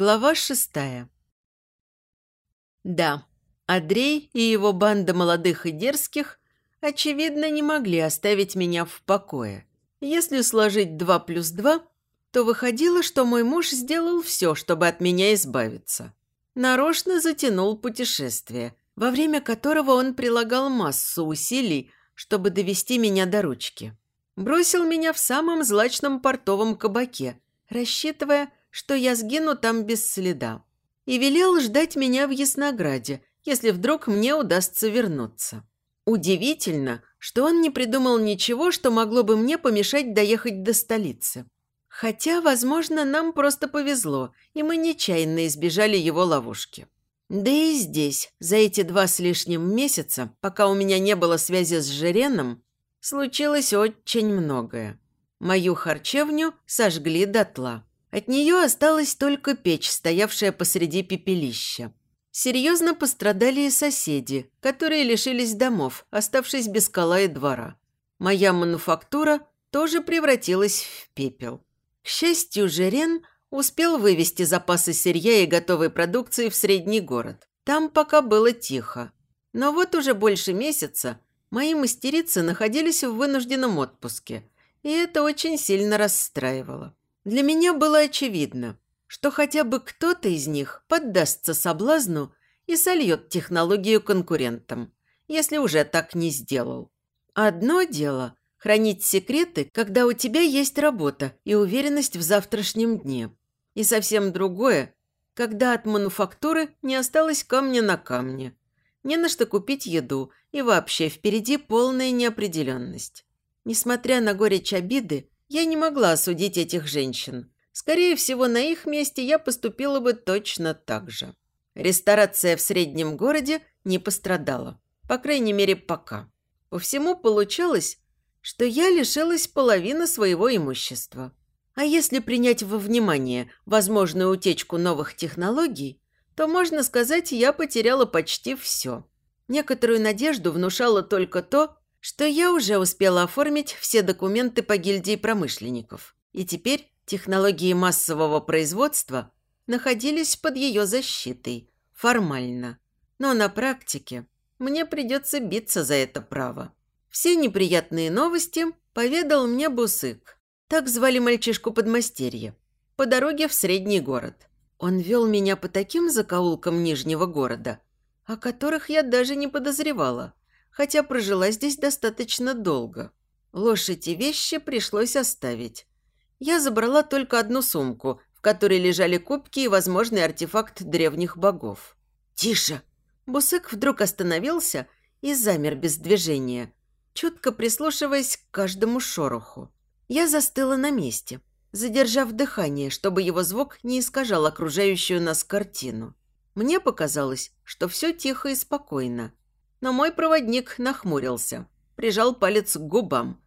Глава шестая. Да, Андрей и его банда молодых и дерзких, очевидно, не могли оставить меня в покое. Если сложить два плюс два, то выходило, что мой муж сделал все, чтобы от меня избавиться. Нарочно затянул путешествие, во время которого он прилагал массу усилий, чтобы довести меня до ручки. Бросил меня в самом злачном портовом кабаке, рассчитывая, что я сгину там без следа. И велел ждать меня в Яснограде, если вдруг мне удастся вернуться. Удивительно, что он не придумал ничего, что могло бы мне помешать доехать до столицы. Хотя, возможно, нам просто повезло, и мы нечаянно избежали его ловушки. Да и здесь, за эти два с лишним месяца, пока у меня не было связи с Жиреном, случилось очень многое. Мою харчевню сожгли дотла. От нее осталась только печь, стоявшая посреди пепелища. Серьезно пострадали и соседи, которые лишились домов, оставшись без кола и двора. Моя мануфактура тоже превратилась в пепел. К счастью, Жерен успел вывести запасы сырья и готовой продукции в средний город. Там пока было тихо. Но вот уже больше месяца мои мастерицы находились в вынужденном отпуске, и это очень сильно расстраивало. Для меня было очевидно, что хотя бы кто-то из них поддастся соблазну и сольет технологию конкурентам, если уже так не сделал. Одно дело – хранить секреты, когда у тебя есть работа и уверенность в завтрашнем дне. И совсем другое – когда от мануфактуры не осталось камня на камне. Не на что купить еду, и вообще впереди полная неопределенность. Несмотря на горечь обиды, я не могла осудить этих женщин. Скорее всего, на их месте я поступила бы точно так же. Ресторация в среднем городе не пострадала. По крайней мере, пока. По всему получалось, что я лишилась половины своего имущества. А если принять во внимание возможную утечку новых технологий, то, можно сказать, я потеряла почти все. Некоторую надежду внушало только то, что я уже успела оформить все документы по гильдии промышленников, и теперь технологии массового производства находились под ее защитой, формально. Но на практике мне придется биться за это право. Все неприятные новости поведал мне Бусык. Так звали мальчишку подмастерье. По дороге в средний город. Он вел меня по таким закоулкам Нижнего города, о которых я даже не подозревала хотя прожила здесь достаточно долго. Лошадь и вещи пришлось оставить. Я забрала только одну сумку, в которой лежали кубки и возможный артефакт древних богов. «Тише!» Бусык вдруг остановился и замер без движения, чутко прислушиваясь к каждому шороху. Я застыла на месте, задержав дыхание, чтобы его звук не искажал окружающую нас картину. Мне показалось, что все тихо и спокойно. Но мой проводник нахмурился, прижал палец к губам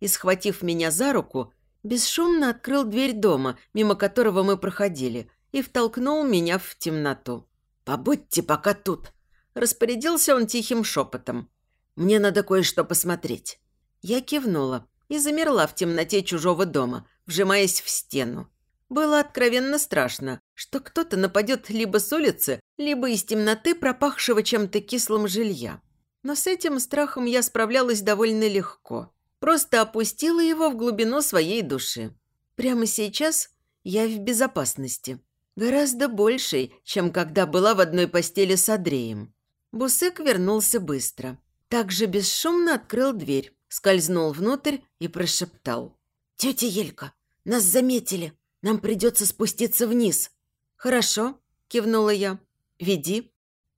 и, схватив меня за руку, бесшумно открыл дверь дома, мимо которого мы проходили, и втолкнул меня в темноту. «Побудьте пока тут», – распорядился он тихим шепотом. «Мне надо кое-что посмотреть». Я кивнула и замерла в темноте чужого дома, вжимаясь в стену. Было откровенно страшно, что кто-то нападет либо с улицы, либо из темноты пропахшего чем-то кислым жилья. Но с этим страхом я справлялась довольно легко. Просто опустила его в глубину своей души. Прямо сейчас я в безопасности. Гораздо большей, чем когда была в одной постели с Андреем. Бусык вернулся быстро. Также бесшумно открыл дверь, скользнул внутрь и прошептал. «Тетя Елька, нас заметили. Нам придется спуститься вниз». «Хорошо», – кивнула я. «Веди».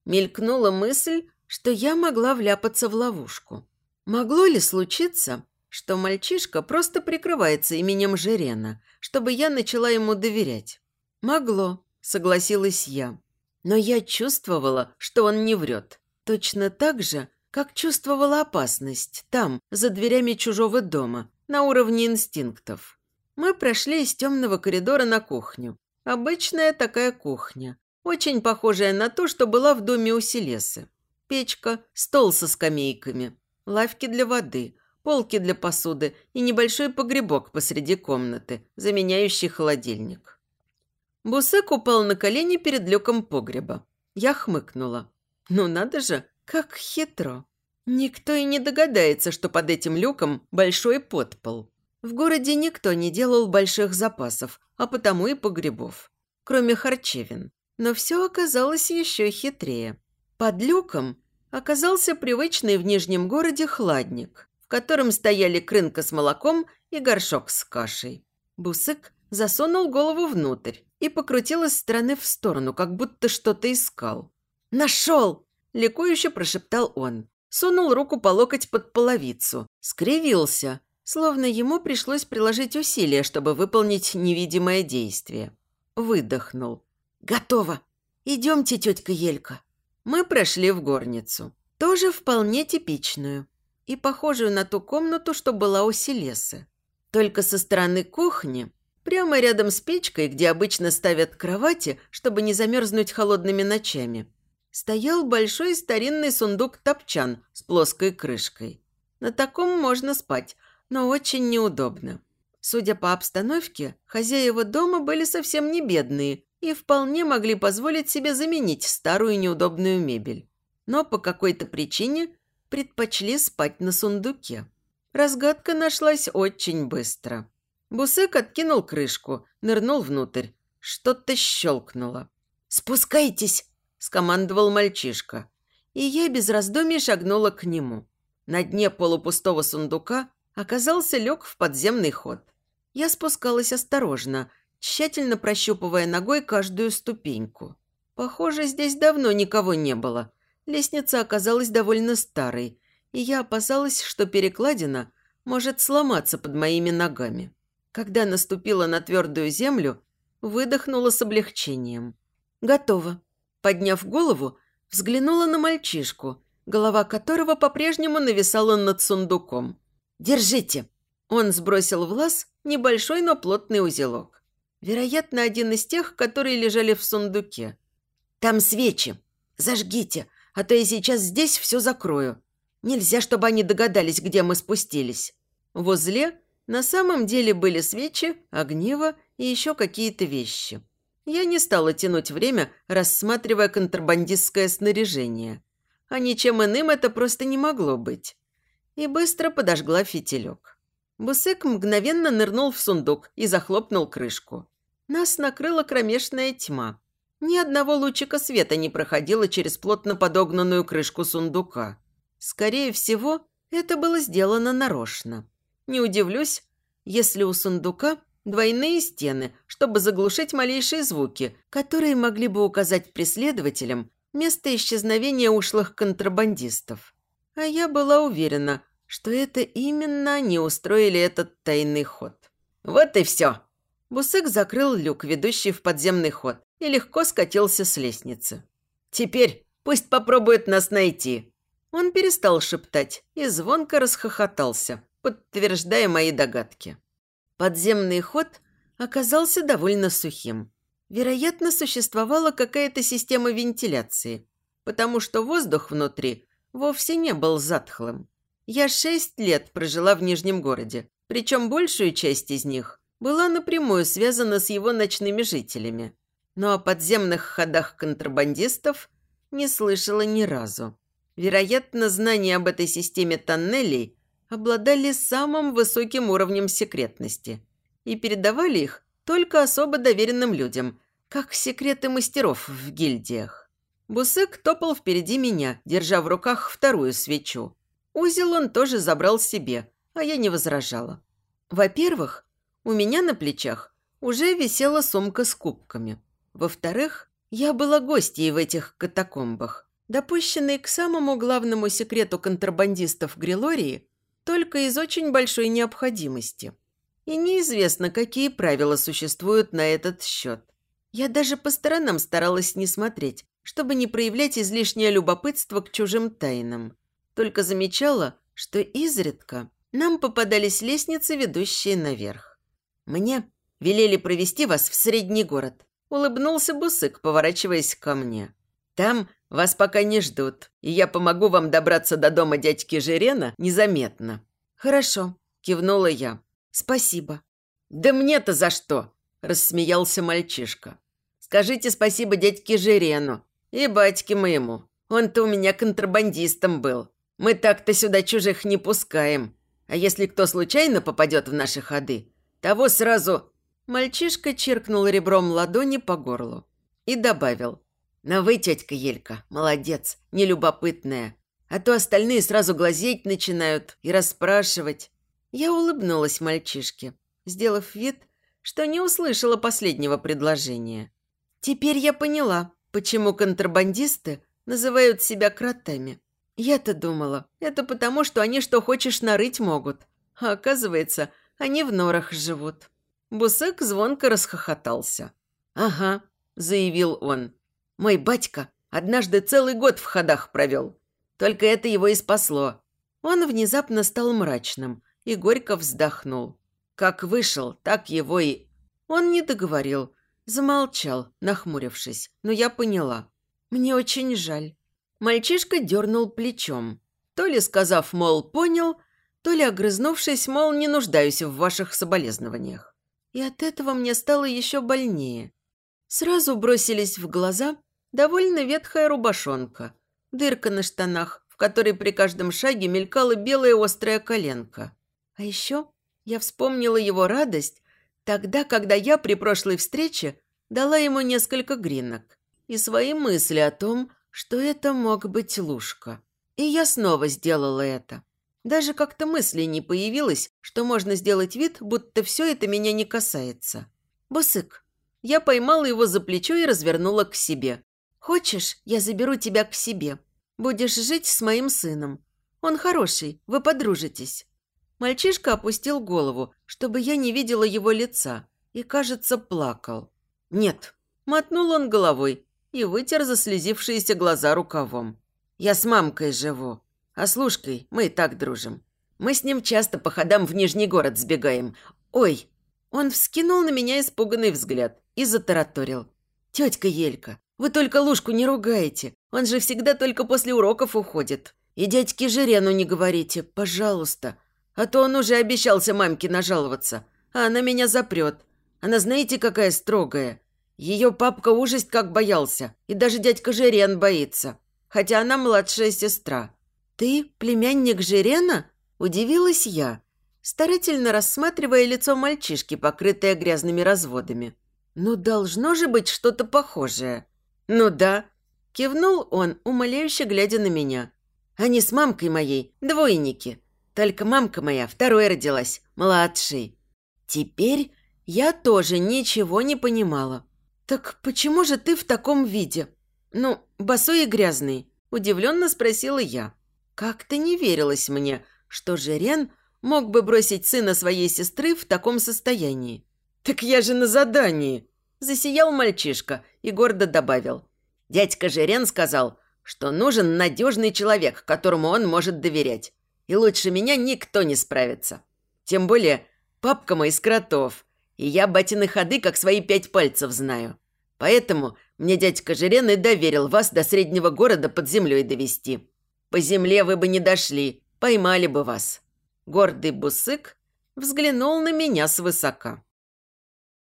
Мелькнула мысль, что я могла вляпаться в ловушку. Могло ли случиться, что мальчишка просто прикрывается именем Жерена, чтобы я начала ему доверять? Могло, согласилась я. Но я чувствовала, что он не врет. Точно так же, как чувствовала опасность там, за дверями чужого дома, на уровне инстинктов. Мы прошли из темного коридора на кухню. Обычная такая кухня, очень похожая на ту, что была в доме у Селесы. Печка, стол со скамейками, лавки для воды, полки для посуды и небольшой погребок посреди комнаты, заменяющий холодильник. Бусек упал на колени перед люком погреба. Я хмыкнула. Ну надо же, как хитро. Никто и не догадается, что под этим люком большой подпол. В городе никто не делал больших запасов, а потому и погребов. Кроме харчевин. Но все оказалось еще хитрее. Под люком оказался привычный в Нижнем городе хладник, в котором стояли крынка с молоком и горшок с кашей. Бусык засунул голову внутрь и покрутил из стороны в сторону, как будто что-то искал. «Нашел!» – ликующе прошептал он. Сунул руку по локоть под половицу, скривился, словно ему пришлось приложить усилия, чтобы выполнить невидимое действие. Выдохнул. «Готово! Идемте, тетка Елька!» Мы прошли в горницу. Тоже вполне типичную. И похожую на ту комнату, что была у Селесы. Только со стороны кухни, прямо рядом с печкой, где обычно ставят кровати, чтобы не замерзнуть холодными ночами, стоял большой старинный сундук-топчан с плоской крышкой. На таком можно спать, но очень неудобно. Судя по обстановке, хозяева дома были совсем не бедные и вполне могли позволить себе заменить старую неудобную мебель. Но по какой-то причине предпочли спать на сундуке. Разгадка нашлась очень быстро. Бусык откинул крышку, нырнул внутрь. Что-то щелкнуло. «Спускайтесь!» – скомандовал мальчишка. И я без раздумий шагнула к нему. На дне полупустого сундука оказался лег в подземный ход. Я спускалась осторожно, тщательно прощупывая ногой каждую ступеньку. Похоже, здесь давно никого не было. Лестница оказалась довольно старой, и я опасалась, что перекладина может сломаться под моими ногами. Когда наступила на твердую землю, выдохнула с облегчением. «Готово». Подняв голову, взглянула на мальчишку, голова которого по-прежнему нависала над сундуком. «Держите!» Он сбросил в лаз небольшой, но плотный узелок. Вероятно, один из тех, которые лежали в сундуке. «Там свечи. Зажгите, а то я сейчас здесь все закрою. Нельзя, чтобы они догадались, где мы спустились». В узле на самом деле были свечи, огниво и еще какие-то вещи. Я не стала тянуть время, рассматривая контрабандистское снаряжение. А ничем иным это просто не могло быть. И быстро подожгла фитилек. Бусек мгновенно нырнул в сундук и захлопнул крышку. Нас накрыла кромешная тьма. Ни одного лучика света не проходило через плотно подогнанную крышку сундука. Скорее всего, это было сделано нарочно. Не удивлюсь, если у сундука двойные стены, чтобы заглушить малейшие звуки, которые могли бы указать преследователям место исчезновения ушлых контрабандистов. А я была уверена, что это именно они устроили этот тайный ход. «Вот и все!» Бусык закрыл люк, ведущий в подземный ход, и легко скатился с лестницы. «Теперь пусть попробует нас найти!» Он перестал шептать и звонко расхохотался, подтверждая мои догадки. Подземный ход оказался довольно сухим. Вероятно, существовала какая-то система вентиляции, потому что воздух внутри вовсе не был затхлым. Я шесть лет прожила в Нижнем городе, причем большую часть из них была напрямую связана с его ночными жителями. Но о подземных ходах контрабандистов не слышала ни разу. Вероятно, знания об этой системе тоннелей обладали самым высоким уровнем секретности и передавали их только особо доверенным людям, как секреты мастеров в гильдиях. Бусык топал впереди меня, держа в руках вторую свечу. Узел он тоже забрал себе, а я не возражала. Во-первых, у меня на плечах уже висела сумка с кубками. Во-вторых, я была гостьей в этих катакомбах, допущенной к самому главному секрету контрабандистов Грилории только из очень большой необходимости. И неизвестно, какие правила существуют на этот счет. Я даже по сторонам старалась не смотреть, чтобы не проявлять излишнее любопытство к чужим тайнам. Только замечала, что изредка нам попадались лестницы, ведущие наверх. Мне велели провести вас в средний город. Улыбнулся Бусык, поворачиваясь ко мне. Там вас пока не ждут, и я помогу вам добраться до дома дядьки Жирена незаметно. Хорошо, кивнула я. Спасибо. Да мне-то за что? Рассмеялся мальчишка. Скажите спасибо дядьке Жирену и батьке моему. Он-то у меня контрабандистом был. Мы так-то сюда чужих не пускаем. А если кто случайно попадет в наши ходы, того сразу...» Мальчишка чиркнул ребром ладони по горлу и добавил. «На вы, тетка Елька, молодец, нелюбопытная. А то остальные сразу глазеть начинают и расспрашивать». Я улыбнулась мальчишке, сделав вид, что не услышала последнего предложения. Теперь я поняла, почему контрабандисты называют себя кротами. Я-то думала, это потому, что они что хочешь нарыть могут. А оказывается, они в норах живут. Бусык звонко расхохотался. «Ага», – заявил он. «Мой батька однажды целый год в ходах провел. Только это его и спасло». Он внезапно стал мрачным и горько вздохнул. Как вышел, так его и... Он не договорил, замолчал, нахмурившись, но я поняла. Мне очень жаль. Мальчишка дернул плечом. То ли сказав, мол, понял, то ли огрызнувшись, мол, не нуждаюсь в ваших соболезнованиях. И от этого мне стало еще больнее. Сразу бросились в глаза довольно ветхая рубашонка, дырка на штанах, в которой при каждом шаге мелькала белая острая коленка. А еще я вспомнила его радость тогда, когда я при прошлой встрече дала ему несколько гринок и свои мысли о том, что это мог быть Лушка. И я снова сделала это. Даже как-то мысли не появилось, что можно сделать вид, будто все это меня не касается. «Бусык». Я поймала его за плечо и развернула к себе. «Хочешь, я заберу тебя к себе? Будешь жить с моим сыном. Он хороший, вы подружитесь». Мальчишка опустил голову, чтобы я не видела его лица, и, кажется, плакал. «Нет». Мотнул он головой, и вытер заслезившиеся глаза рукавом. «Я с мамкой живу, а с Лушкой мы и так дружим. Мы с ним часто по ходам в Нижний город сбегаем. Ой!» Он вскинул на меня испуганный взгляд и затараторил. «Тетка Елька, вы только Лушку не ругаете. Он же всегда только после уроков уходит. И дядьке Жирену не говорите, пожалуйста. А то он уже обещался мамке нажаловаться, а она меня запрет. Она знаете, какая строгая. Ее папка ужасть как боялся, и даже дядька Жирен боится, хотя она младшая сестра. «Ты племянник Жирена?» – удивилась я, старательно рассматривая лицо мальчишки, покрытое грязными разводами. «Ну, должно же быть что-то похожее». «Ну да», – кивнул он, умоляюще глядя на меня. «Они с мамкой моей двойники. Только мамка моя второй родилась, младшей. Теперь я тоже ничего не понимала. «Так почему же ты в таком виде?» «Ну, босой и грязный», – удивленно спросила я. Как-то не верилось мне, что Жерен мог бы бросить сына своей сестры в таком состоянии. «Так я же на задании!» – засиял мальчишка и гордо добавил. Дядька Жерен сказал, что нужен надежный человек, которому он может доверять. И лучше меня никто не справится. Тем более папка мой из кротов, и я батины ходы как свои пять пальцев знаю. Поэтому мне дядька Жирен и доверил вас до среднего города под землей довести. По земле вы бы не дошли, поймали бы вас». Гордый бусык взглянул на меня свысока.